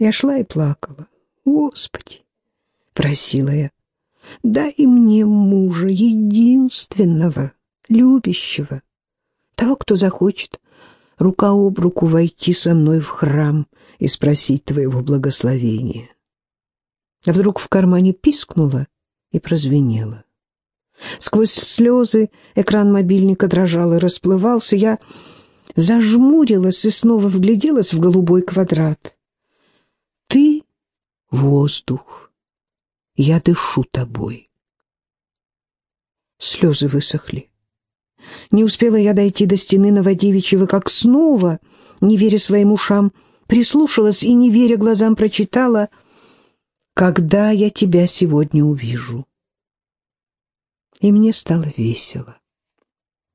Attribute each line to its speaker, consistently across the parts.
Speaker 1: Я шла и плакала. «Господи!» — просила я. «Дай мне мужа, единственного, любящего, того, кто захочет рука об руку войти со мной в храм и спросить твоего благословения». А вдруг в кармане пискнуло и прозвенело. Сквозь слезы экран мобильника дрожал и расплывался. Я зажмурилась и снова вгляделась в голубой квадрат. Ты — воздух, я дышу тобой. Слезы высохли. Не успела я дойти до стены Новодевичьего, как снова, не веря своим ушам, прислушалась и, не веря глазам, прочитала «Когда я тебя сегодня увижу?» И мне стало весело.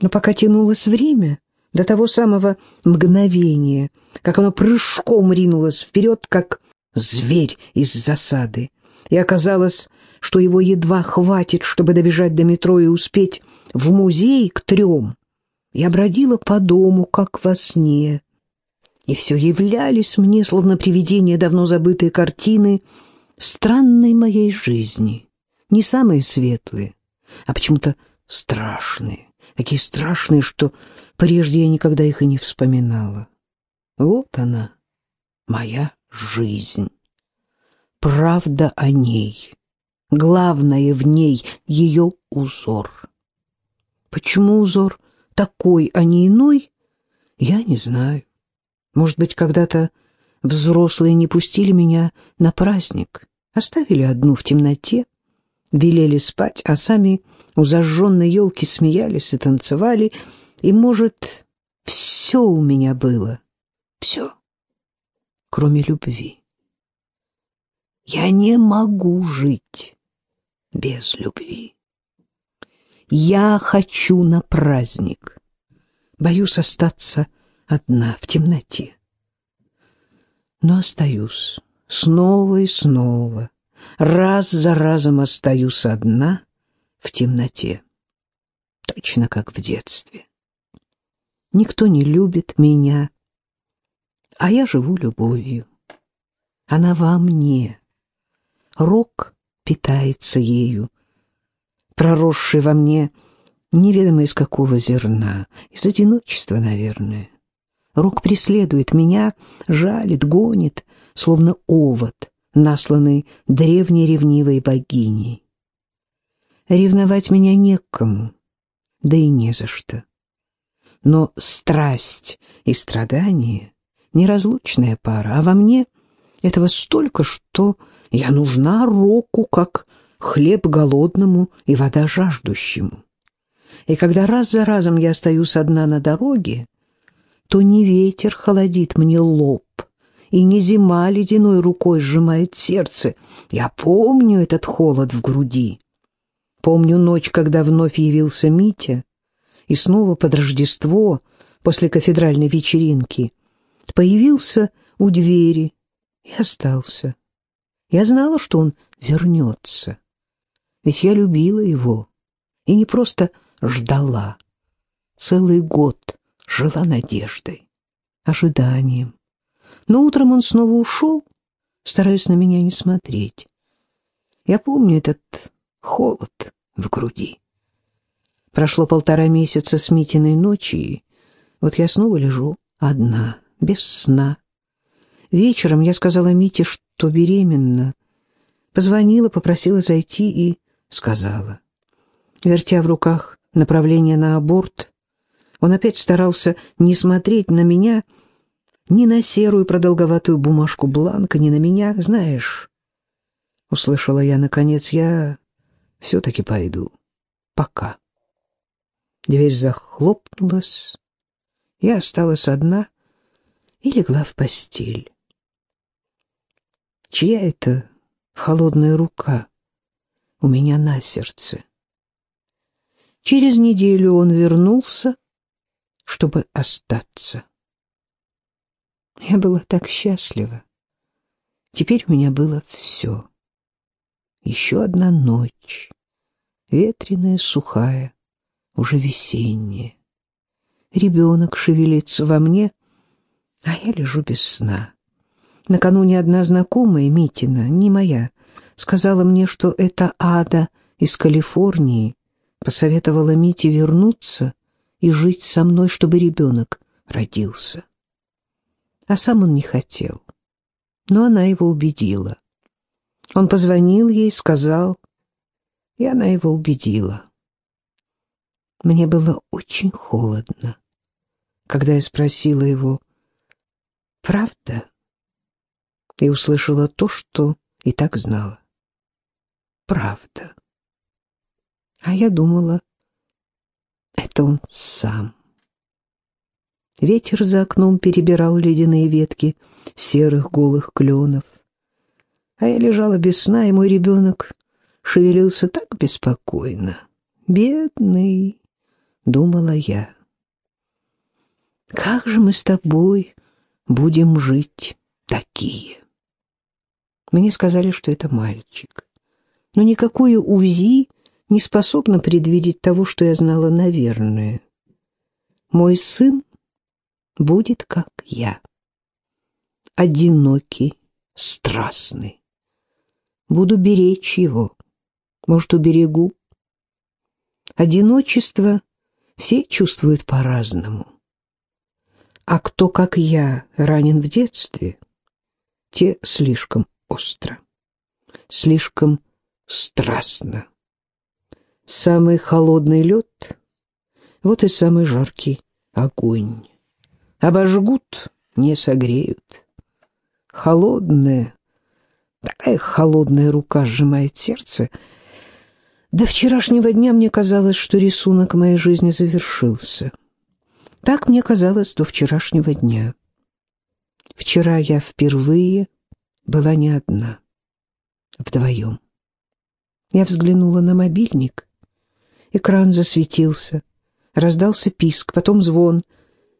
Speaker 1: Но пока тянулось время, до того самого мгновения, как оно прыжком ринулось вперед, как зверь из засады, и оказалось, что его едва хватит, чтобы добежать до метро и успеть в музей к трем. Я бродила по дому, как во сне, и все являлись мне, словно привидения давно забытые картины странной моей жизни, не самые светлые, а почему-то страшные, такие страшные, что прежде я никогда их и не вспоминала. Вот она, моя жизнь. Правда о ней. Главное в ней — ее узор. Почему узор такой, а не иной, я не знаю. Может быть, когда-то взрослые не пустили меня на праздник, оставили одну в темноте, велели спать, а сами у зажженной елки смеялись и танцевали, и, может, все у меня было, все, кроме любви. Я не могу жить без любви. Я хочу на праздник. Боюсь остаться одна в темноте. Но остаюсь снова и снова, раз за разом остаюсь одна в темноте, точно как в детстве. Никто не любит меня, а я живу любовью. Она во мне. Рок питается ею, проросший во мне неведомо из какого зерна, из одиночества, наверное. Рок преследует меня, жалит, гонит, словно овод, насланный древней ревнивой богиней. Ревновать меня некому, да и не за что. Но страсть и страдание — неразлучная пара, а во мне этого столько, что я нужна року, как хлеб голодному и вода жаждущему. И когда раз за разом я остаюсь одна на дороге, то не ветер холодит мне лоб, и не зима ледяной рукой сжимает сердце. Я помню этот холод в груди. Помню ночь, когда вновь явился Митя, и снова под Рождество, после кафедральной вечеринки, появился у двери и остался. Я знала, что он вернется, ведь я любила его и не просто ждала. Целый год жила надеждой, ожиданием. Но утром он снова ушел, стараясь на меня не смотреть. Я помню этот холод в груди. Прошло полтора месяца с Митиной ночи, и вот я снова лежу одна, без сна. Вечером я сказала Мите, что беременна. Позвонила, попросила зайти и сказала. Вертя в руках направление на аборт, он опять старался не смотреть на меня, ни на серую продолговатую бумажку бланка, ни на меня. Знаешь, услышала я, наконец, я все-таки пойду. Пока. Дверь захлопнулась, я осталась одна и легла в постель. Чья это холодная рука у меня на сердце? Через неделю он вернулся, чтобы остаться. Я была так счастлива. Теперь у меня было все. Еще одна ночь, ветреная, сухая, уже весенняя. Ребенок шевелится во мне, а я лежу без сна. Накануне одна знакомая, Митина, не моя, сказала мне, что это Ада из Калифорнии посоветовала Мите вернуться и жить со мной, чтобы ребенок родился. А сам он не хотел. Но она его убедила. Он позвонил ей, сказал, и она его убедила. Мне было очень холодно, когда я спросила его, «Правда?» и услышала то, что и так знала. «Правда». А я думала, это он сам. Ветер за окном перебирал ледяные ветки серых голых кленов. А я лежала без сна, и мой ребенок шевелился так беспокойно. «Бедный», — думала я. «Как же мы с тобой будем жить такие?» Мне сказали, что это мальчик. Но никакое УЗИ не способно предвидеть того, что я знала, наверное. Мой сын будет, как я. Одинокий, страстный. Буду беречь его. Может, уберегу. Одиночество все чувствуют по-разному. А кто, как я, ранен в детстве, те слишком остро, слишком страстно. Самый холодный лед — вот и самый жаркий огонь. Обожгут, не согреют. Холодная, такая холодная рука сжимает сердце. До вчерашнего дня мне казалось, что рисунок моей жизни завершился. Так мне казалось до вчерашнего дня. Вчера я впервые была не одна, вдвоем. Я взглянула на мобильник Экран засветился. Раздался писк, потом звон.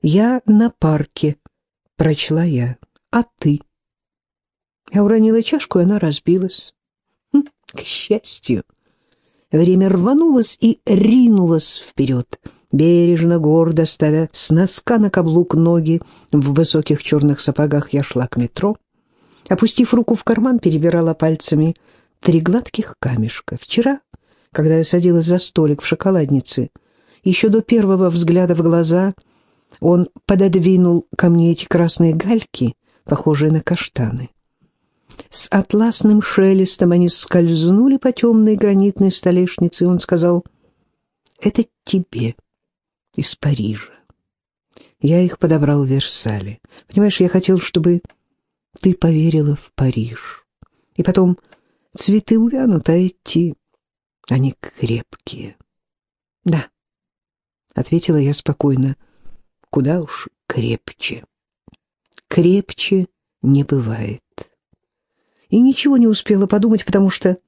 Speaker 1: «Я на парке», — прочла я. «А ты?» Я уронила чашку, и она разбилась. Хм, к счастью. Время рванулось и ринулось вперед, бережно, гордо ставя с носка на каблук ноги. В высоких черных сапогах я шла к метро. Опустив руку в карман, перебирала пальцами три гладких камешка. Вчера когда я садилась за столик в шоколаднице. Еще до первого взгляда в глаза он пододвинул ко мне эти красные гальки, похожие на каштаны. С атласным шелестом они скользнули по темной гранитной столешнице, и он сказал, «Это тебе из Парижа». Я их подобрал в Версале. Понимаешь, я хотел, чтобы ты поверила в Париж. И потом цветы увянут, а эти они крепкие. Да, ответила я спокойно. Куда уж крепче. Крепче не бывает. И ничего не успела подумать, потому что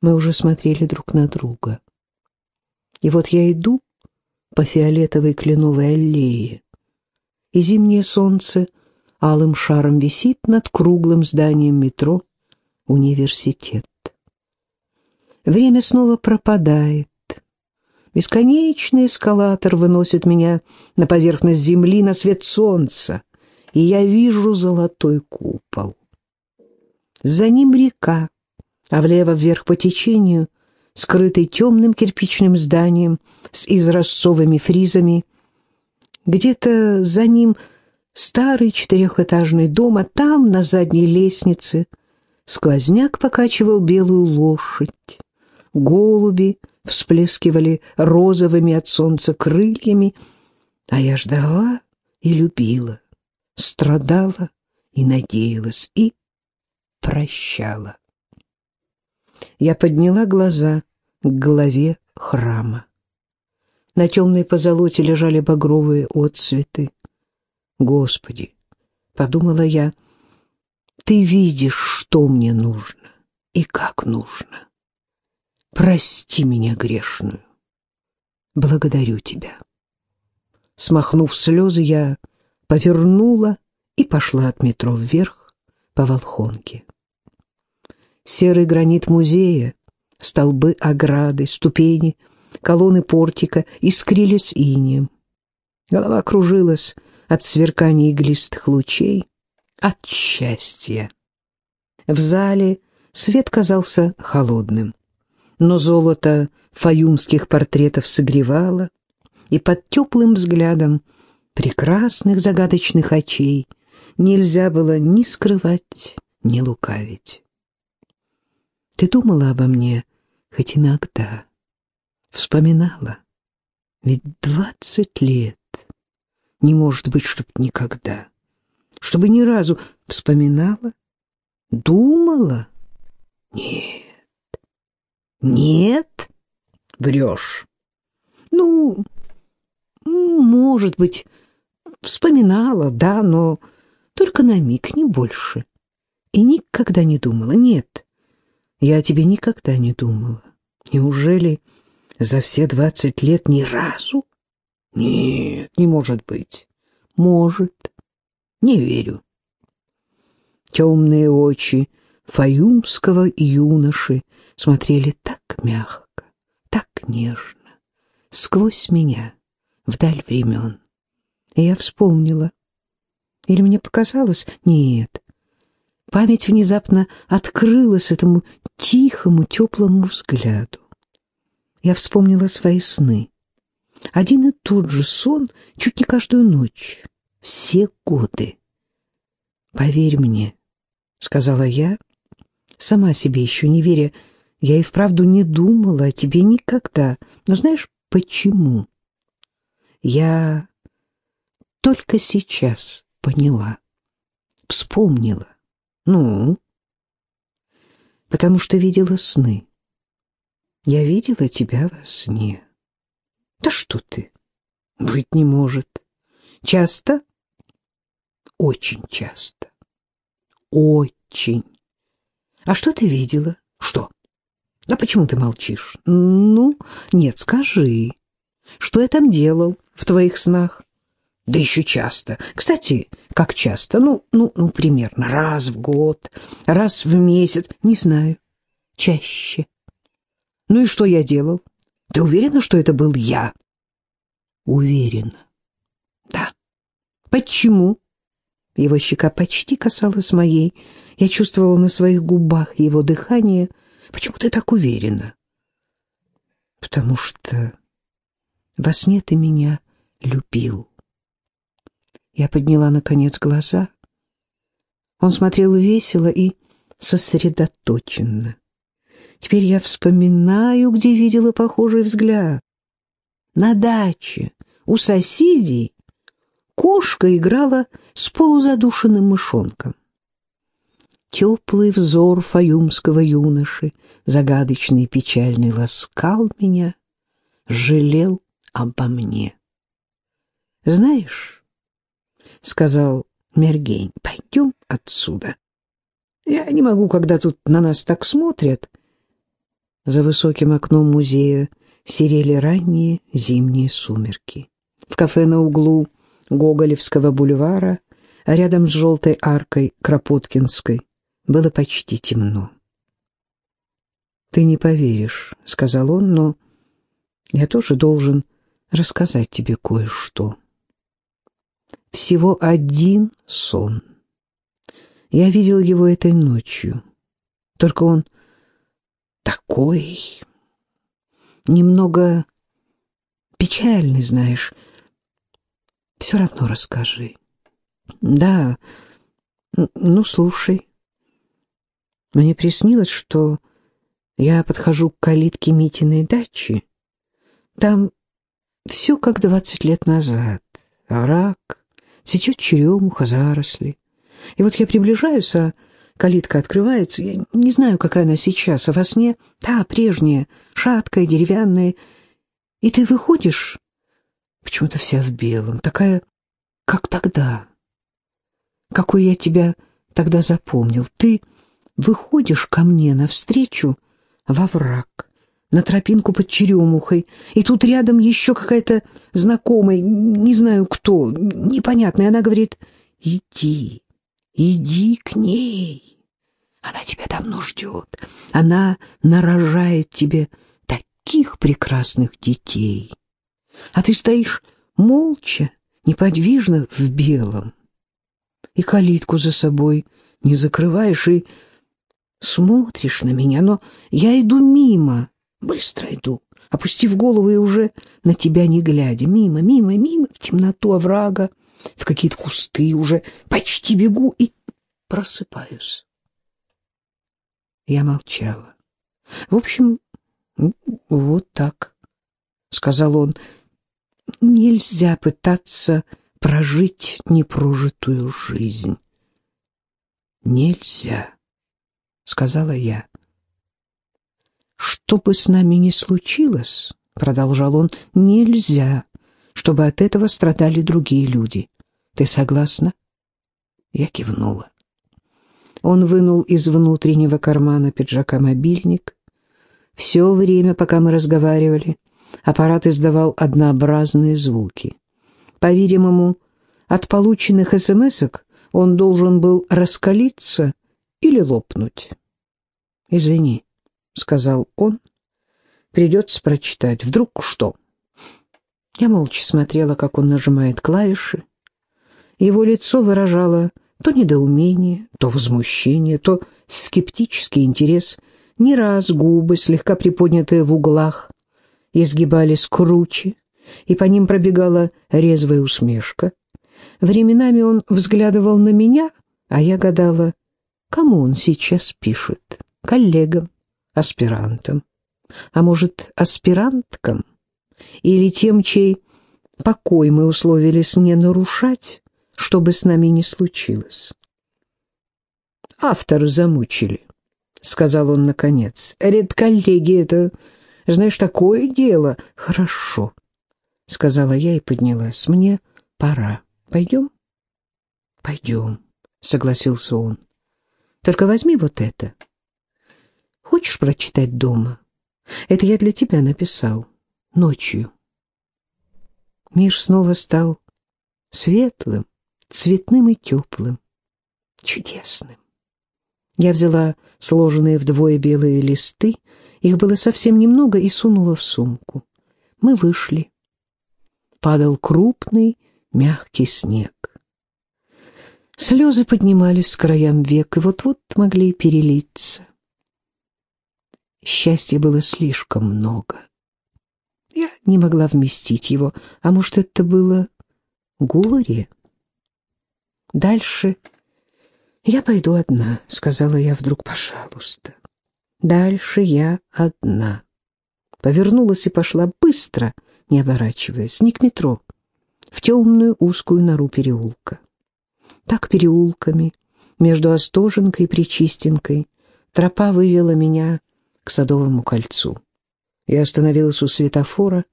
Speaker 1: мы уже смотрели друг на друга. И вот я иду по фиолетовой кленовой аллее, и зимнее солнце алым шаром висит над круглым зданием метро «Университет». Время снова пропадает. Бесконечный эскалатор выносит меня на поверхность земли, на свет солнца, и я вижу золотой купол. За ним река, а влево вверх по течению, скрытый темным кирпичным зданием с изразцовыми фризами. Где-то за ним старый четырехэтажный дом, а там, на задней лестнице, сквозняк покачивал белую лошадь голуби всплескивали розовыми от солнца крыльями, а я ждала и любила, страдала и надеялась, и прощала. Я подняла глаза к голове храма. На темной позолоте лежали багровые отцветы. Господи, подумала я, ты видишь, что мне нужно и как нужно прости меня грешную. Благодарю тебя. Смахнув слезы, я повернула и пошла от метро вверх по Волхонке. Серый гранит музея, столбы ограды, ступени, колонны портика искрились инеем. Голова кружилась от сверкания иглистых лучей, от счастья. В зале свет казался холодным, но золото фаюмских портретов согревало, и под теплым взглядом прекрасных загадочных очей нельзя было ни скрывать, ни лукавить. Ты думала обо мне хоть иногда, вспоминала, ведь двадцать лет. Не может быть, чтоб никогда, чтобы ни разу. Вспоминала, думала. Нет, нет, врешь. Ну, может быть, вспоминала, да, но только на миг, не больше. И никогда не думала. Нет, я о тебе никогда не думала. Неужели за все двадцать лет ни разу? Нет, не может быть. Может. Не верю. Темные очи фаюмского юноши смотрели так мягко, так нежно, сквозь меня, вдаль времен. И я вспомнила. Или мне показалось? Нет. Память внезапно открылась этому тихому, теплому взгляду. Я вспомнила свои сны. Один и тот же сон чуть не каждую ночь, все годы. «Поверь мне», — сказала я, сама себе еще не веря, я и вправду не думала о тебе никогда. Но знаешь, почему? Я только сейчас поняла, вспомнила. Ну? Потому что видела сны. Я видела тебя во сне. Да что ты? Быть не может. Часто? Очень часто. Очень. А что ты видела? Что? А почему ты молчишь? Ну, нет, скажи. Что я там делал в твоих снах? Да еще часто. Кстати, как часто? Ну, ну, ну, примерно раз в год, раз в месяц, не знаю. Чаще. Ну и что я делал? Ты уверена, что это был я? Уверена. Да. Почему? Его щека почти касалась моей. Я чувствовала на своих губах его дыхание. Почему ты так уверена? Потому что во сне ты меня любил. Я подняла, наконец, глаза. Он смотрел весело и сосредоточенно. Теперь я вспоминаю, где видела похожий взгляд. На даче у соседей кошка играла с полузадушенным мышонком. Теплый взор фаюмского юноши, загадочный и печальный, ласкал меня, жалел обо мне. «Знаешь, — сказал Мергень, — пойдем отсюда. Я не могу, когда тут на нас так смотрят». За высоким окном музея серели ранние зимние сумерки. В кафе на углу Гоголевского бульвара, а рядом с желтой аркой Кропоткинской, было почти темно. «Ты не поверишь», — сказал он, — «но я тоже должен рассказать тебе кое-что. Всего один сон. Я видел его этой ночью. Только он такой немного печальный, знаешь. Все равно расскажи. Да, ну, слушай. Мне приснилось, что я подхожу к калитке Митиной дачи. Там все как двадцать лет назад. Арак, цветет черемуха, заросли. И вот я приближаюсь, а Калитка открывается, я не знаю, какая она сейчас, а во сне та прежняя, шаткая, деревянная. И ты выходишь, почему-то вся в белом, такая, как тогда. Какой я тебя тогда запомнил. Ты выходишь ко мне навстречу во враг, на тропинку под черемухой, и тут рядом еще какая-то знакомая, не знаю кто, непонятная, она говорит «Иди». Иди к ней. Она тебя давно ждет. Она нарожает тебе таких прекрасных детей. А ты стоишь молча, неподвижно в белом. и калитку за собой не закрываешь, и смотришь на меня, но я иду мимо, быстро иду, опустив голову и уже на тебя не глядя, мимо, мимо, мимо, в темноту оврага, в какие-то кусты, уже почти бегу и просыпаюсь. Я молчала. В общем, вот так, — сказал он, — нельзя пытаться прожить непрожитую жизнь. Нельзя, — сказала я. Что бы с нами ни случилось, — продолжал он, — нельзя, чтобы от этого страдали другие люди. Ты согласна? Я кивнула. Он вынул из внутреннего кармана пиджака мобильник. Все время, пока мы разговаривали, аппарат издавал однообразные звуки. По-видимому, от полученных смс-ок он должен был раскалиться или лопнуть. «Извини», — сказал он, — «придется прочитать. Вдруг что?» Я молча смотрела, как он нажимает клавиши. Его лицо выражало то недоумение, то возмущение, то скептический интерес. Не раз губы, слегка приподнятые в углах, изгибались круче, и по ним пробегала резвая усмешка. Временами он взглядывал на меня, а я гадала, кому он сейчас пишет? Коллегам, аспирантам, а может, аспиранткам? Или тем, чей покой мы условились не нарушать? что бы с нами ни случилось. «Авторы замучили», — сказал он наконец. «Редколлеги — это, знаешь, такое дело». «Хорошо», — сказала я и поднялась. «Мне пора. Пойдем?» «Пойдем», — согласился он. «Только возьми вот это. Хочешь прочитать дома? Это я для тебя написал. Ночью». Мир снова стал светлым, цветным и теплым, чудесным. Я взяла сложенные вдвое белые листы, их было совсем немного, и сунула в сумку. Мы вышли. Падал крупный, мягкий снег. Слезы поднимались с краям век и вот-вот могли перелиться. Счастья было слишком много. Я не могла вместить его, а может, это было горе? Дальше я пойду одна, — сказала я вдруг, — пожалуйста. Дальше я одна. Повернулась и пошла быстро, не оборачиваясь, не к метро, в темную узкую нору переулка. Так переулками, между Остоженкой и Причистенкой, тропа вывела меня к Садовому кольцу. Я остановилась у светофора.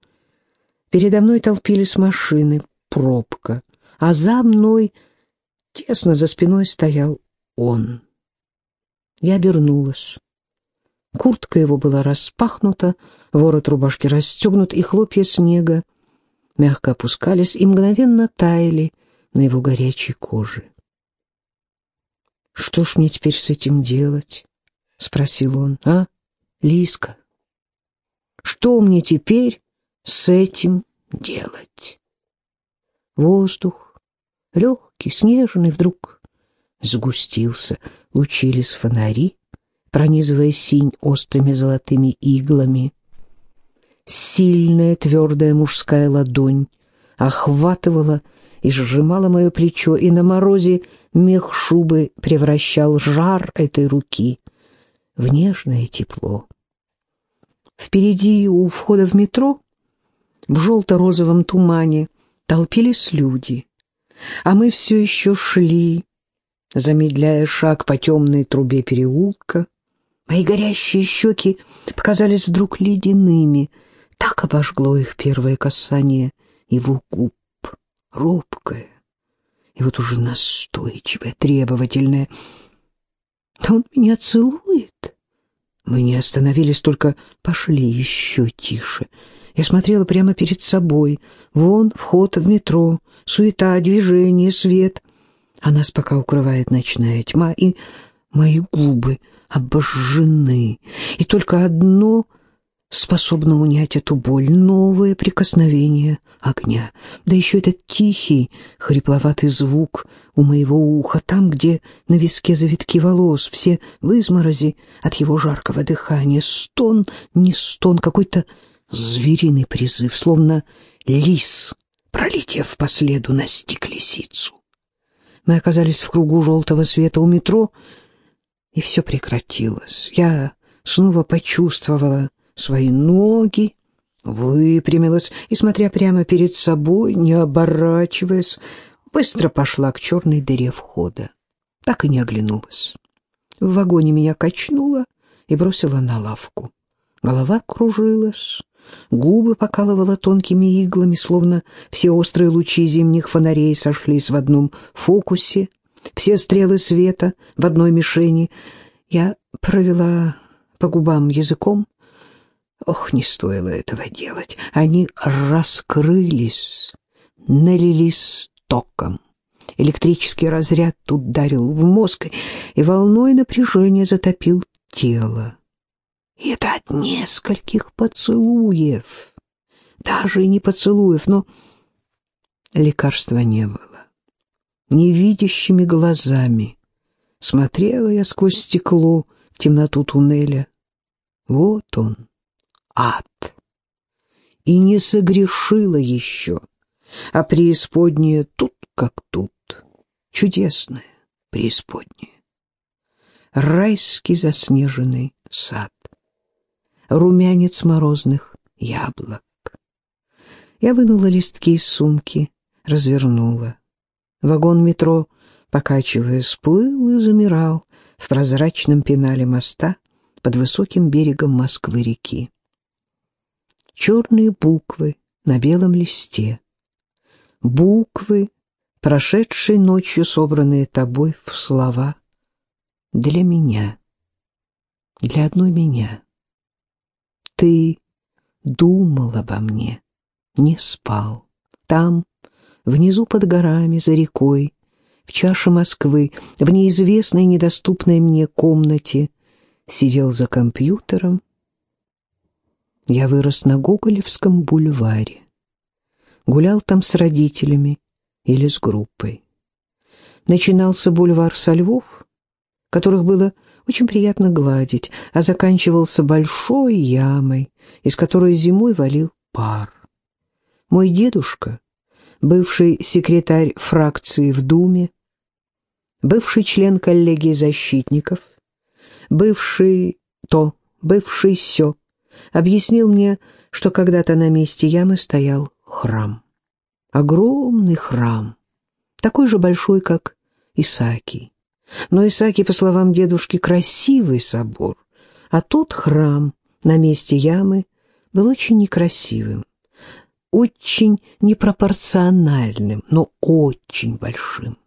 Speaker 1: Передо мной толпились машины, пробка, а за мной Тесно за спиной стоял он. Я обернулась. Куртка его была распахнута, ворот рубашки расстегнут, и хлопья снега мягко опускались и мгновенно таяли на его горячей коже. «Что ж мне теперь с этим делать?» — спросил он. «А, Лиска, что мне теперь с этим делать?» Воздух легкий, снежный, вдруг сгустился, лучились фонари, пронизывая синь острыми золотыми иглами. Сильная твердая мужская ладонь охватывала и сжимала мое плечо, и на морозе мех шубы превращал жар этой руки в нежное тепло. Впереди у входа в метро в желто-розовом тумане толпились люди — а мы все еще шли, замедляя шаг по темной трубе переулка. Мои горящие щеки показались вдруг ледяными. Так обожгло их первое касание его губ, робкое, и вот уже настойчивое, требовательное. он меня целует. Мы не остановились, только пошли еще тише — я смотрела прямо перед собой. Вон вход в метро, суета, движение, свет. А нас пока укрывает ночная тьма, и мои губы обожжены. И только одно способно унять эту боль, новое прикосновение огня. Да еще этот тихий, хрипловатый звук у моего уха, там, где на виске завитки волос, все в изморози от его жаркого дыхания. Стон, не стон, какой-то звериный призыв, словно лис, пролетев по следу, настиг лисицу. Мы оказались в кругу желтого света у метро, и все прекратилось. Я снова почувствовала свои ноги, выпрямилась и, смотря прямо перед собой, не оборачиваясь, быстро пошла к черной дыре входа. Так и не оглянулась. В вагоне меня качнуло и бросило на лавку. Голова кружилась, губы покалывала тонкими иглами, словно все острые лучи зимних фонарей сошлись в одном фокусе, все стрелы света в одной мишени. Я провела по губам языком, Ох, не стоило этого делать. Они раскрылись, налились током. Электрический разряд ударил в мозг и волной напряжения затопил тело. И это от нескольких поцелуев. Даже и не поцелуев, но лекарства не было. Невидящими глазами смотрела я сквозь стекло в темноту туннеля. Вот он, ад. И не согрешила еще, а преисподняя тут как тут, чудесная преисподняя. Райский заснеженный сад, румянец морозных яблок. Я вынула листки из сумки, развернула. Вагон метро, покачиваясь, плыл и замирал в прозрачном пенале моста под высоким берегом Москвы-реки черные буквы на белом листе. Буквы, прошедшие ночью, собранные тобой в слова. Для меня. Для одной меня. Ты думал обо мне, не спал. Там, внизу под горами, за рекой, в чаше Москвы, в неизвестной недоступной мне комнате, сидел за компьютером я вырос на Гоголевском бульваре. Гулял там с родителями или с группой. Начинался бульвар со львов, которых было очень приятно гладить, а заканчивался большой ямой, из которой зимой валил пар. Мой дедушка, бывший секретарь фракции в Думе, бывший член коллегии защитников, бывший то, бывший сё, объяснил мне, что когда-то на месте ямы стоял храм. Огромный храм, такой же большой, как Исаакий. Но Исаакий, по словам дедушки, красивый собор, а тот храм на месте ямы был очень некрасивым, очень непропорциональным, но очень большим.